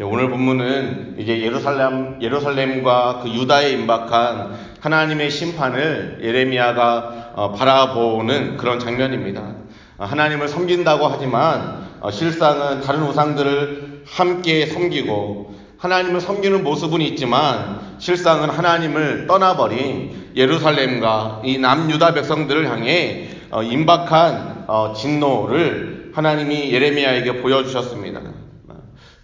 예, 오늘 본문은 이제 예루살렘 예루살렘과 그 유다에 임박한 하나님의 심판을 예레미야가 어, 바라보는 그런 장면입니다. 어, 하나님을 섬긴다고 하지만 어, 실상은 다른 우상들을 함께 섬기고 하나님을 섬기는 모습은 있지만 실상은 하나님을 떠나버린 예루살렘과 이 남유다 백성들을 향해 임박한 진노를 하나님이 예레미야에게 보여주셨습니다.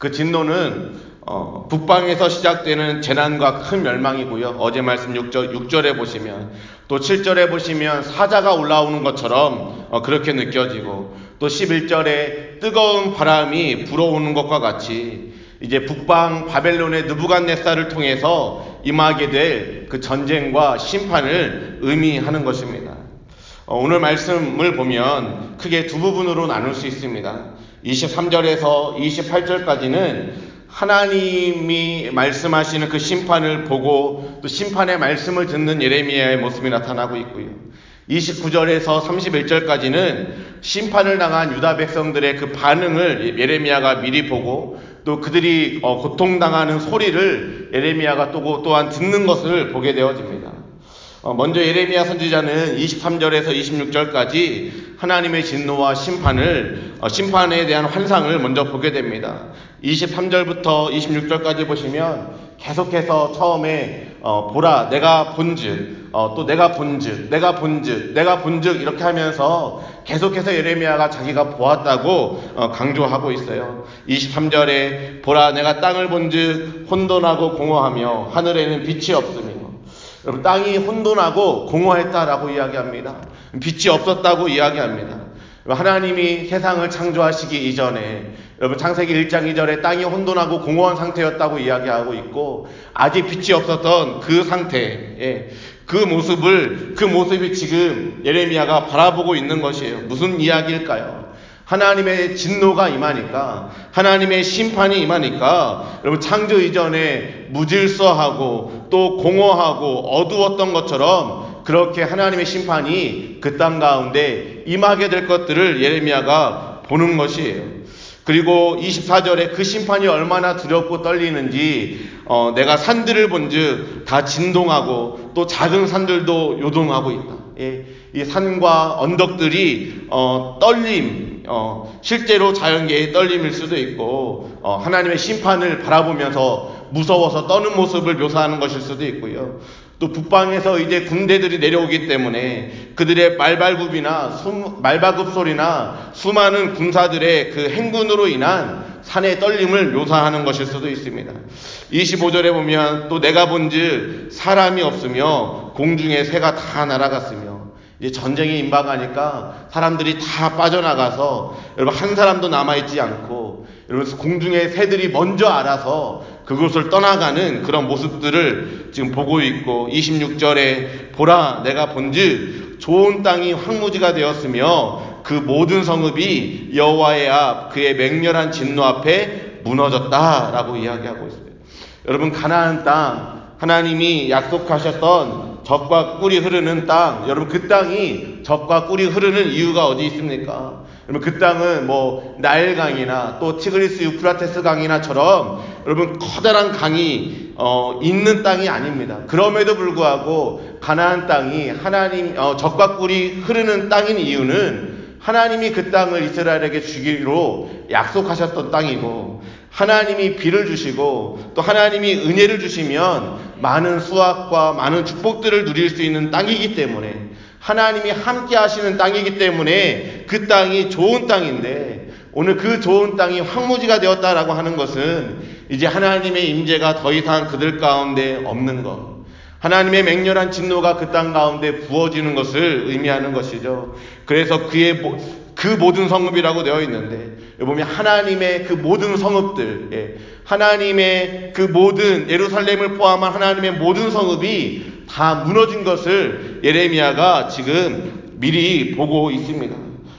그 진노는 어, 북방에서 시작되는 재난과 큰 멸망이고요. 어제 말씀 6절, 6절에 보시면 또 7절에 보시면 사자가 올라오는 것처럼 어, 그렇게 느껴지고 또 11절에 뜨거운 바람이 불어오는 것과 같이 이제 북방 바벨론의 느부갓네살을 통해서 임하게 될 그 전쟁과 심판을 의미하는 것입니다. 어, 오늘 말씀을 보면 크게 두 부분으로 나눌 수 있습니다. 23절에서 28절까지는 하나님이 말씀하시는 그 심판을 보고 또 심판의 말씀을 듣는 예레미야의 모습이 나타나고 있고요. 29절에서 31절까지는 심판을 당한 유다 백성들의 그 반응을 예레미야가 미리 보고 또 그들이 어, 고통당하는 소리를 예레미야가 또 또한 듣는 것을 보게 되어집니다. 어, 먼저 예레미야 선지자는 23절에서 26절까지 하나님의 진노와 심판을 어, 심판에 대한 환상을 먼저 보게 됩니다. 23절부터 26절까지 보시면 계속해서 처음에 어, 보라 내가 본즉 어, 또 내가 본즉 내가 본즉 내가 본즉 이렇게 하면서 계속해서 예레미야가 자기가 보았다고 어, 강조하고 있어요. 23절에 보라 내가 땅을 본즉 혼돈하고 공허하며 하늘에는 빛이 없으며 여러분 땅이 혼돈하고 공허했다라고 이야기합니다. 빛이 없었다고 이야기합니다. 하나님이 세상을 창조하시기 이전에 여러분 창세기 1장 2절에 땅이 혼돈하고 공허한 상태였다고 이야기하고 있고 아직 빛이 없었던 그 상태 그 모습을 그 모습이 지금 예레미야가 바라보고 있는 것이에요. 무슨 이야기일까요? 하나님의 진노가 임하니까 하나님의 심판이 임하니까 여러분 창조 이전에 무질서하고 또 공허하고 어두웠던 것처럼 그렇게 하나님의 심판이 그 땅 가운데 임하게 될 것들을 예레미야가 보는 것이에요. 그리고 24절에 그 심판이 얼마나 두렵고 떨리는지 어, 내가 산들을 본즉 다 진동하고 또 작은 산들도 요동하고 있다. 예, 이 산과 언덕들이 어, 떨림, 어, 실제로 자연계의 떨림일 수도 있고 어, 하나님의 심판을 바라보면서 무서워서 떠는 모습을 묘사하는 것일 수도 있고요. 또 북방에서 이제 군대들이 내려오기 때문에 그들의 말발굽이나 수, 말발굽 소리나 수많은 군사들의 그 행군으로 인한 산의 떨림을 묘사하는 것일 수도 있습니다. 25절에 보면 또 내가 본즉 사람이 없으며 공중에 새가 다 날아갔으며 전쟁이 임박하니까 사람들이 다 빠져나가서 여러분 한 사람도 남아있지 않고 여러분 공중의 새들이 먼저 알아서 그곳을 떠나가는 그런 모습들을 지금 보고 있고 26절에 보라 내가 본즉 좋은 땅이 황무지가 되었으며 그 모든 성읍이 여호와의 앞 그의 맹렬한 진노 앞에 무너졌다라고 이야기하고 있어요. 여러분 가나안 땅 하나님이 약속하셨던 적과 꿀이 흐르는 땅, 여러분 그 땅이 적과 꿀이 흐르는 이유가 어디 있습니까? 여러분 그 땅은 뭐 나일강이나 또 티그리스 유프라테스 강이나처럼 여러분 커다란 강이 어, 있는 땅이 아닙니다. 그럼에도 불구하고 가나안 땅이 하나님 어, 적과 꿀이 흐르는 땅인 이유는 하나님이 그 땅을 이스라엘에게 주기로 약속하셨던 땅이고 하나님이 비를 주시고 또 하나님이 은혜를 주시면 많은 수확과 많은 축복들을 누릴 수 있는 땅이기 때문에 하나님이 함께 하시는 땅이기 때문에 그 땅이 좋은 땅인데 오늘 그 좋은 땅이 황무지가 되었다라고 하는 것은 이제 하나님의 임재가 더 이상 그들 가운데 없는 것. 하나님의 맹렬한 진노가 그 땅 가운데 부어지는 것을 의미하는 것이죠. 그래서 그의 그 모든 성읍이라고 되어 있는데 보면 하나님의 그 모든 성읍들, 예, 하나님의 그 모든 예루살렘을 포함한 하나님의 모든 성읍이 다 무너진 것을 예레미야가 지금 미리 보고 있습니다.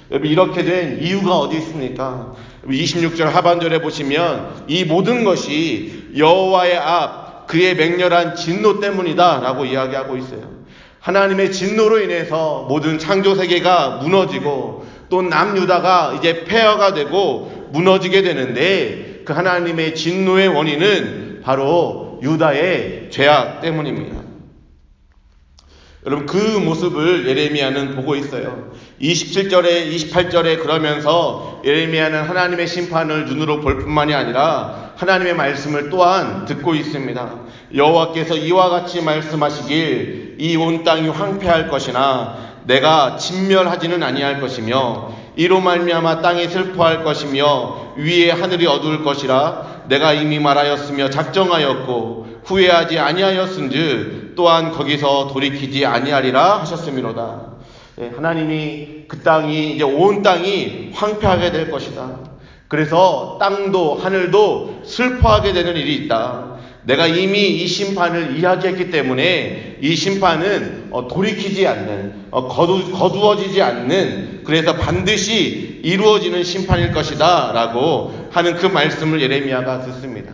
여러분 이렇게 된 이유가 어디 있습니까? 26절 하반절에 보시면 이 모든 것이 여호와의 앞 그의 맹렬한 진노 때문이다라고 이야기하고 있어요. 하나님의 진노로 인해서 모든 창조 세계가 무너지고 또 남유다가 이제 폐허가 되고 무너지게 되는데 그 하나님의 진노의 원인은 바로 유다의 죄악 때문입니다. 여러분 그 모습을 예레미야는 보고 있어요. 27절에 28절에 그러면서 예레미야는 하나님의 심판을 눈으로 볼 뿐만이 아니라 하나님의 말씀을 또한 듣고 있습니다. 여호와께서 이와 같이 말씀하시길 이 온 땅이 황폐할 것이나 내가 진멸하지는 아니할 것이며 이로 말미암아 땅이 슬퍼할 것이며 위에 하늘이 어두울 것이라 내가 이미 말하였으며 작정하였고 후회하지 아니하였은즉 또한 거기서 돌이키지 아니하리라 하셨음이로다. 예, 하나님이 그 땅이 이제 온 땅이 황폐하게 될 것이다. 그래서 땅도 하늘도 슬퍼하게 되는 일이 있다. 내가 이미 이 심판을 이야기했기 때문에 이 심판은 어, 돌이키지 않는 어, 거두, 거두어지지 않는 그래서 반드시 이루어지는 심판일 것이다 라고 하는 그 말씀을 예레미야가 듣습니다.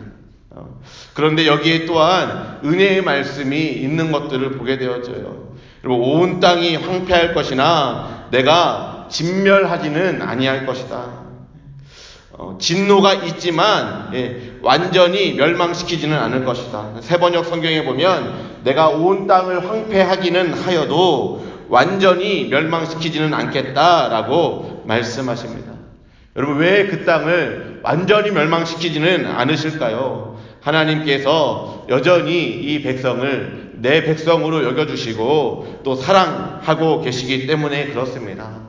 어, 그런데 여기에 또한 은혜의 말씀이 있는 것들을 보게 되어져요. 그리고 온 땅이 황폐할 것이나 내가 진멸하지는 아니할 것이다. 어, 진노가 있지만 예, 완전히 멸망시키지는 않을 것이다. 세번역 성경에 보면 내가 온 땅을 황폐하기는 하여도 완전히 멸망시키지는 않겠다라고 말씀하십니다. 여러분 왜 그 땅을 완전히 멸망시키지는 않으실까요? 하나님께서 여전히 이 백성을 내 백성으로 여겨주시고 또 사랑하고 계시기 때문에 그렇습니다.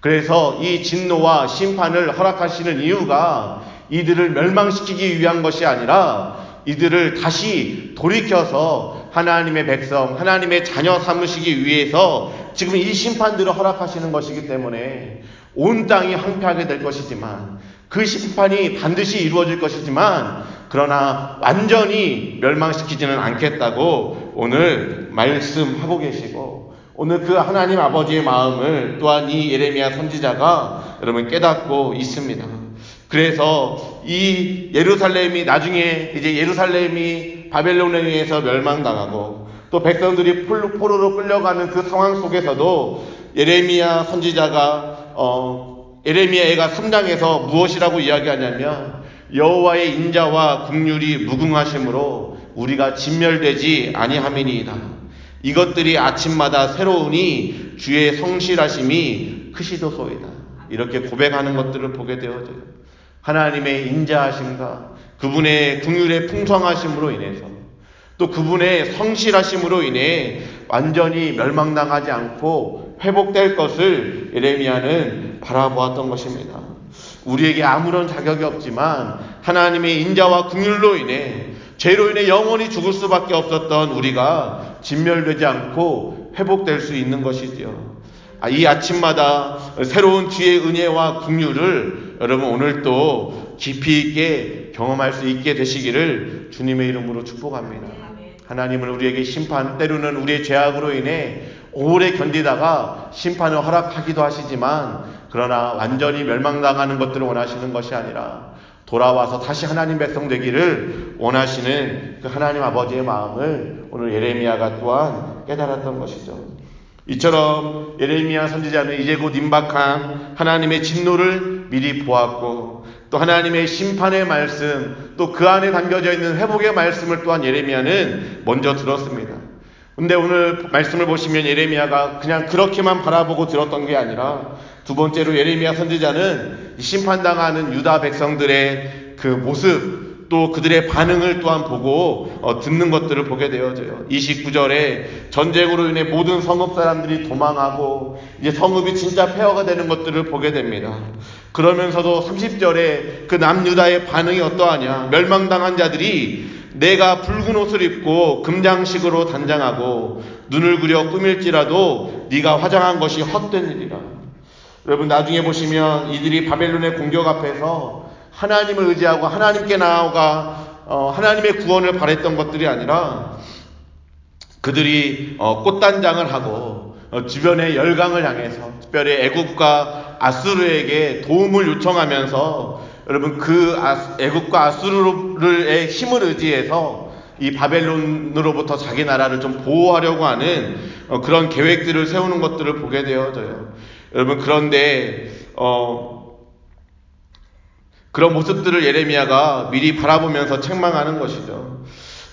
그래서 이 진노와 심판을 허락하시는 이유가 이들을 멸망시키기 위한 것이 아니라 이들을 다시 돌이켜서 하나님의 백성, 하나님의 자녀 삼으시기 위해서 지금 이 심판들을 허락하시는 것이기 때문에 온 땅이 황폐하게 될 것이지만 그 심판이 반드시 이루어질 것이지만 그러나 완전히 멸망시키지는 않겠다고 오늘 말씀하고 계시고 오늘 그 하나님 아버지의 마음을 또한 이 예레미야 선지자가 여러분 깨닫고 있습니다. 그래서 이 예루살렘이 나중에 이제 예루살렘이 바벨론에 의해서 멸망당하고 또 백성들이 포로로 끌려가는 그 상황 속에서도 예레미야 선지자가 어 예레미야가 3장에서 무엇이라고 이야기하냐면 여호와의 인자와 국률이 무궁하심으로 우리가 진멸되지 아니함이니이다. 이것들이 아침마다 새로우니 주의 성실하심이 크시도소이다. 이렇게 고백하는 것들을 보게 되어져요. 하나님의 인자하심과 그분의 궁율의 풍성하심으로 인해서 또 그분의 성실하심으로 인해 완전히 멸망당하지 않고 회복될 것을 예레미야는 바라보았던 것입니다. 우리에게 아무런 자격이 없지만 하나님의 인자와 궁율로 인해 죄로 인해 영원히 죽을 수밖에 없었던 우리가 진멸되지 않고 회복될 수 있는 것이지요. 아, 이 아침마다 새로운 주의 은혜와 국류를 여러분 오늘 또 깊이 있게 경험할 수 있게 되시기를 주님의 이름으로 축복합니다. 하나님은 우리에게 심판, 때로는 우리의 죄악으로 인해 오래 견디다가 심판을 허락하기도 하시지만 그러나 완전히 멸망당하는 것들을 원하시는 것이 아니라 돌아와서 다시 하나님 백성 되기를 원하시는 그 하나님 아버지의 마음을 오늘 예레미야가 또한 깨달았던 것이죠. 이처럼 예레미야 선지자는 이제 곧 임박한 하나님의 진노를 미리 보았고 또 하나님의 심판의 말씀 또 그 안에 담겨져 있는 회복의 말씀을 또한 예레미야는 먼저 들었습니다. 근데 오늘 말씀을 보시면 예레미야가 그냥 그렇게만 바라보고 들었던 게 아니라 두 번째로 예레미야 선지자는 심판당하는 유다 백성들의 그 모습 또 그들의 반응을 또한 보고 어, 듣는 것들을 보게 되어져요. 29절에 전쟁으로 인해 모든 성읍 사람들이 도망하고 이제 성읍이 진짜 폐허가 되는 것들을 보게 됩니다. 그러면서도 30절에 그 남유다의 반응이 어떠하냐? 멸망당한 자들이 내가 붉은 옷을 입고 금장식으로 단장하고 눈을 그려 꾸밀지라도 네가 화장한 것이 헛된 일이라. 여러분 나중에 보시면 이들이 바벨론의 공격 앞에서 하나님을 의지하고 하나님께 나아가 어, 하나님의 구원을 바랬던 것들이 아니라 그들이 어, 꽃단장을 하고 어, 주변의 열강을 향해서 특별히 애국과 아수르에게 도움을 요청하면서 여러분 그 아, 애국과 아수르의 힘을 의지해서 이 바벨론으로부터 자기 나라를 좀 보호하려고 하는 어, 그런 계획들을 세우는 것들을 보게 되어져요. 여러분 그런데 어, 그런 모습들을 예레미야가 미리 바라보면서 책망하는 것이죠.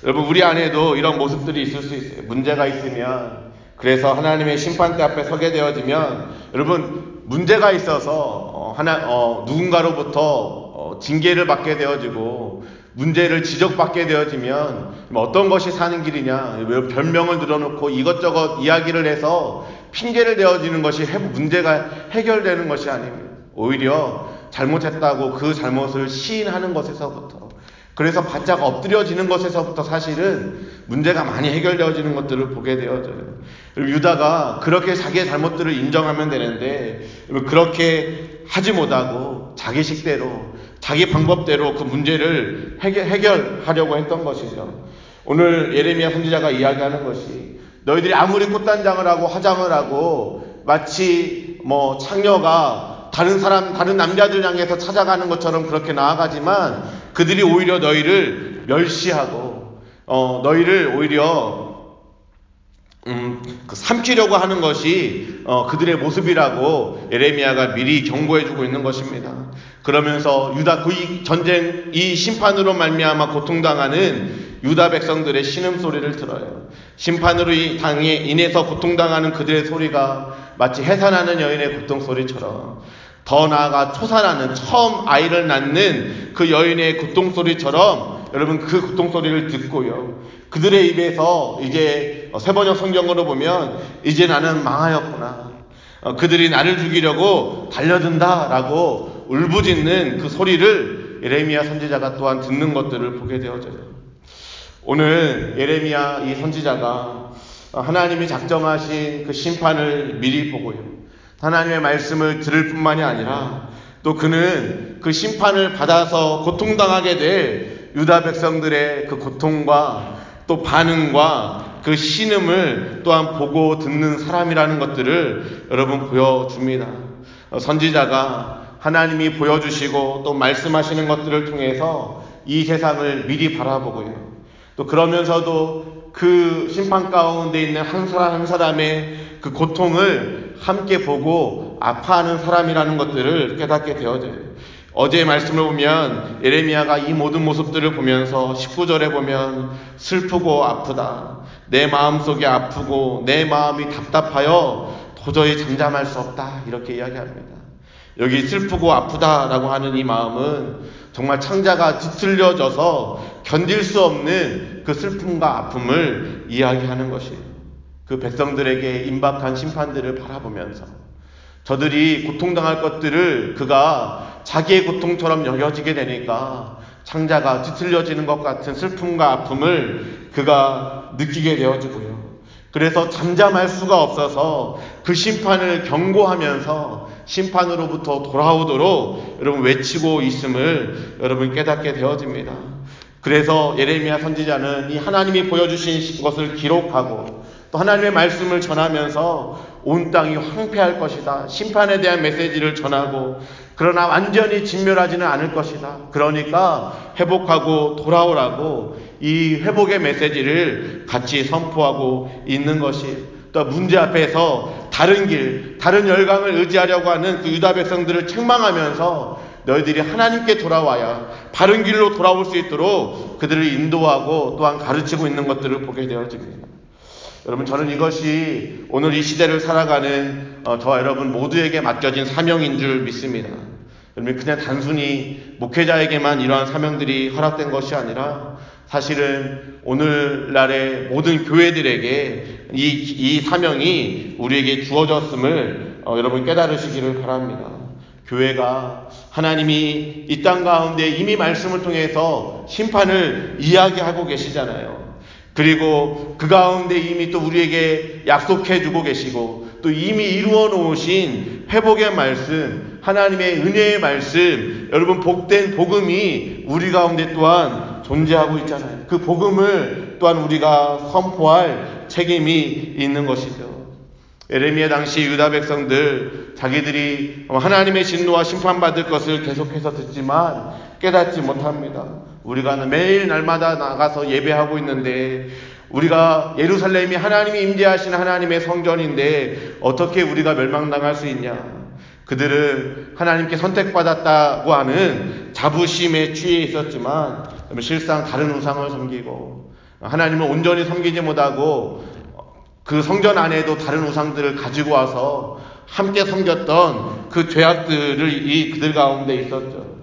여러분 우리 안에도 이런 모습들이 있을 수 있어요. 문제가 있으면 그래서 하나님의 심판대 앞에 서게 되어지면 여러분 문제가 있어서 어, 하나 어, 누군가로부터 어, 징계를 받게 되어지고 문제를 지적받게 되어지면 어떤 것이 사는 길이냐 별명을 늘어놓고 이것저것 이야기를 해서 핑계를 대어지는 것이 문제가 해결되는 것이 아닙니다. 오히려 잘못했다고 그 잘못을 시인하는 것에서부터 그래서 바짝 엎드려지는 것에서부터 사실은 문제가 많이 해결되어지는 것들을 보게 되어져요. 유다가 그렇게 자기의 잘못들을 인정하면 되는데 그렇게 하지 못하고 자기 식대로 자기 방법대로 그 문제를 해결, 하려고 했던 것이죠. 오늘 예레미야 선지자가 이야기하는 것이 너희들이 아무리 꽃단장을 하고 화장을 하고 마치 뭐 창녀가 다른 사람 다른 남자들 향해서 찾아가는 것처럼 그렇게 나아가지만 그들이 오히려 너희를 멸시하고 어, 너희를 오히려 음, 그 삼키려고 하는 것이 어, 그들의 모습이라고 에레미야가 미리 경고해주고 있는 것입니다. 그러면서 유다 그 전쟁 이 심판으로 말미암아 고통당하는 유다 백성들의 신음 소리를 들어요. 심판으로 당해 인해서 고통당하는 그들의 소리가 마치 해산하는 여인의 고통 소리처럼 더 나아가 초산하는 처음 아이를 낳는 그 여인의 고통 소리처럼 여러분 그 고통 소리를 듣고요. 그들의 입에서 이제 세번역 성경으로 보면 이제 나는 망하였구나. 어, 그들이 나를 죽이려고 달려든다라고 울부짖는 그 소리를 예레미야 선지자가 또한 듣는 것들을 보게 되어져요. 오늘 예레미야 이 선지자가 하나님이 작정하신 그 심판을 미리 보고요. 하나님의 말씀을 들을 뿐만이 아니라 또 그는 그 심판을 받아서 고통당하게 될 유다 백성들의 그 고통과 또 반응과 그 신음을 또한 보고 듣는 사람이라는 것들을 여러분 보여줍니다. 선지자가 하나님이 보여주시고 또 말씀하시는 것들을 통해서 이 세상을 미리 바라보고요. 또 그러면서도 그 심판 가운데 있는 한 사람 한 사람의 그 고통을 함께 보고 아파하는 사람이라는 것들을 깨닫게 되어져요. 어제의 말씀을 보면 예레미야가 이 모든 모습들을 보면서 19절에 보면 슬프고 아프다. 내 마음 속에 아프고 내 마음이 답답하여 도저히 잠잠할 수 없다. 이렇게 이야기합니다. 여기 슬프고 아프다라고 하는 이 마음은 정말 창자가 뒤틀려져서 견딜 수 없는 그 슬픔과 아픔을 이야기하는 것이에요. 그 백성들에게 임박한 심판들을 바라보면서 저들이 고통당할 것들을 그가 자기의 고통처럼 여겨지게 되니까 창자가 뒤틀려지는 것 같은 슬픔과 아픔을 그가 느끼게 되어지고요. 그래서 잠잠할 수가 없어서 그 심판을 경고하면서 심판으로부터 돌아오도록 여러분 외치고 있음을 여러분 깨닫게 되어집니다. 그래서 예레미야 선지자는 이 하나님이 보여주신 것을 기록하고 또 하나님의 말씀을 전하면서 온 땅이 황폐할 것이다. 심판에 대한 메시지를 전하고 그러나 완전히 진멸하지는 않을 것이다. 그러니까 회복하고 돌아오라고 이 회복의 메시지를 같이 선포하고 있는 것이 또 문제 앞에서 다른 길, 다른 열강을 의지하려고 하는 그 유다 백성들을 책망하면서 너희들이 하나님께 돌아와야 바른 길로 돌아올 수 있도록 그들을 인도하고 또한 가르치고 있는 것들을 보게 되어집니다. 여러분 저는 이것이 오늘 이 시대를 살아가는 어, 저와 여러분 모두에게 맡겨진 사명인 줄 믿습니다. 여러분 그냥 단순히 목회자에게만 이러한 사명들이 허락된 것이 아니라 사실은 오늘날의 모든 교회들에게 이, 이 사명이 우리에게 주어졌음을 어, 여러분 깨달으시기를 바랍니다. 교회가 하나님이 이 땅 가운데 이미 말씀을 통해서 심판을 이야기하고 계시잖아요. 그리고 그 가운데 이미 또 우리에게 약속해 주고 계시고 또 이미 이루어 놓으신 회복의 말씀, 하나님의 은혜의 말씀, 여러분 복된 복음이 우리 가운데 또한 존재하고 있잖아요. 그 복음을 또한 우리가 선포할 책임이 있는 것이죠. 에레미야 당시 유다 백성들 자기들이 하나님의 진노와 심판받을 것을 계속해서 듣지만 깨닫지 못합니다. 우리가 매일 날마다 나가서 예배하고 있는데 우리가 예루살렘이 하나님이 임재하신 하나님의 성전인데 어떻게 우리가 멸망당할 수 있냐? 그들은 하나님께 선택받았다고 하는 자부심에 취해 있었지만 실상 다른 우상을 섬기고 하나님을 온전히 섬기지 못하고 그 성전 안에도 다른 우상들을 가지고 와서 함께 섬겼던 그 죄악들을 이 그들 가운데 있었죠.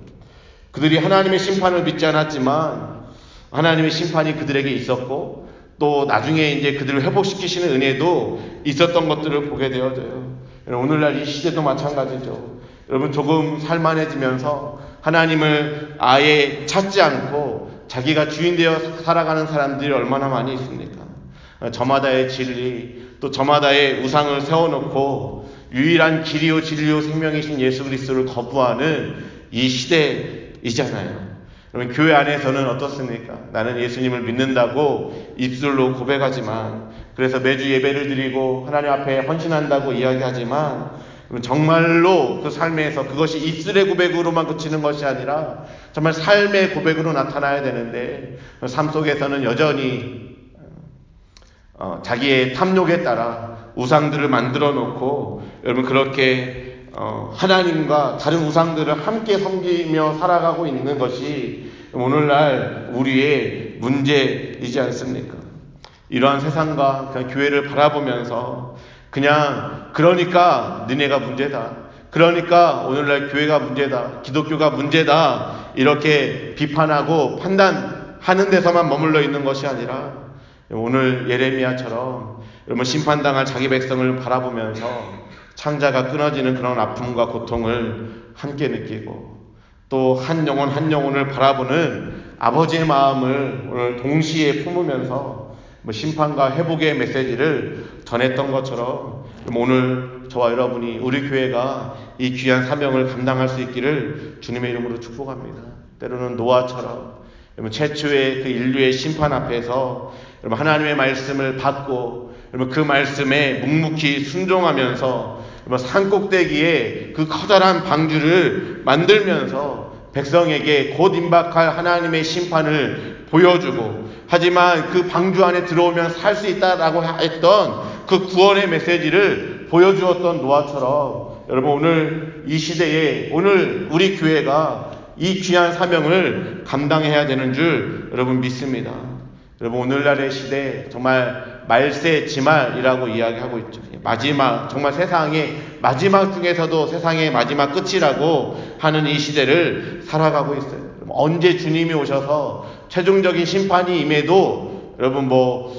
그들이 하나님의 심판을 믿지 않았지만 하나님의 심판이 그들에게 있었고 또 나중에 이제 그들을 회복시키시는 은혜도 있었던 것들을 보게 되어져요. 오늘날 이 시대도 마찬가지죠. 여러분 조금 살만해지면서 하나님을 아예 찾지 않고 자기가 주인 되어 살아가는 사람들이 얼마나 많이 있습니까? 저마다의 진리, 또 저마다의 우상을 세워놓고 유일한 길이요 진리요 생명이신 예수 그리스도를 거부하는 이 시대이잖아요. 그러면 교회 안에서는 어떻습니까? 나는 예수님을 믿는다고 입술로 고백하지만 그래서 매주 예배를 드리고 하나님 앞에 헌신한다고 이야기하지만 정말로 그 삶에서 그것이 입술의 고백으로만 그치는 것이 아니라 정말 삶의 고백으로 나타나야 되는데 삶 속에서는 여전히 어, 자기의 탐욕에 따라 우상들을 만들어 놓고 여러분 그렇게 어, 하나님과 다른 우상들을 함께 섬기며 살아가고 있는 것이 오늘날 우리의 문제이지 않습니까? 이러한 세상과 그냥 교회를 바라보면서 그냥 그러니까 너네가 문제다. 그러니까 오늘날 교회가 문제다. 기독교가 문제다. 이렇게 비판하고 판단하는 데서만 머물러 있는 것이 아니라 오늘 예레미야처럼 여러분 심판당할 자기 백성을 바라보면서 창자가 끊어지는 그런 아픔과 고통을 함께 느끼고 또 한 영혼 한 영혼을 바라보는 아버지의 마음을 오늘 동시에 품으면서 뭐 심판과 회복의 메시지를 전했던 것처럼 오늘 저와 여러분이 우리 교회가 이 귀한 사명을 감당할 수 있기를 주님의 이름으로 축복합니다. 때로는 노아처럼 최초의 그 인류의 심판 앞에서 여러분 하나님의 말씀을 받고 여러분 그 말씀에 묵묵히 순종하면서 여러분 산 꼭대기에 그 커다란 방주를 만들면서 백성에게 곧 임박할 하나님의 심판을 보여주고 하지만 그 방주 안에 들어오면 살 수 있다라고 했던 그 구원의 메시지를 보여주었던 노아처럼 여러분 오늘 이 시대에 오늘 우리 교회가 이 귀한 사명을 감당해야 되는 줄 여러분 믿습니다. 여러분 오늘날의 시대 정말 말세 지말이라고 이야기하고 있죠. 마지막 정말 세상의 마지막 중에서도 세상의 마지막 끝이라고 하는 이 시대를 살아가고 있어요. 언제 주님이 오셔서 최종적인 심판이 임해도 여러분 뭐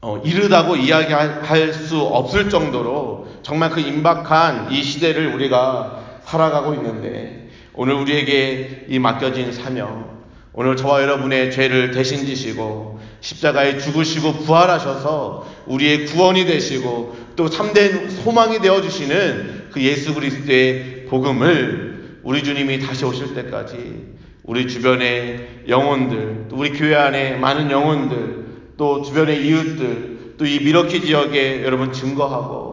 어, 이르다고 이야기할 수 없을 정도로 정말 그 임박한 이 시대를 우리가 살아가고 있는데 오늘 우리에게 이 맡겨진 사명, 오늘 저와 여러분의 죄를 대신 지시고 십자가에 죽으시고 부활하셔서 우리의 구원이 되시고 또 참된 소망이 되어 주시는 그 예수 그리스도의 복음을 우리 주님이 다시 오실 때까지 우리 주변의 영혼들, 또 우리 교회 안에 많은 영혼들, 또 주변의 이웃들, 또 이 미러키 지역에 여러분 증거하고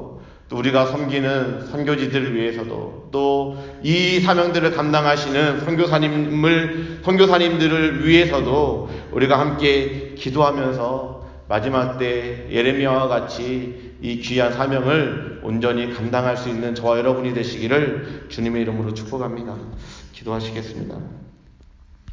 또 우리가 섬기는 선교지들을 위해서도 또 이 사명들을 감당하시는 선교사님을 선교사님들을 위해서도 우리가 함께 기도하면서 마지막 때 예레미야와 같이 이 귀한 사명을 온전히 감당할 수 있는 저와 여러분이 되시기를 주님의 이름으로 축복합니다. 기도하시겠습니다.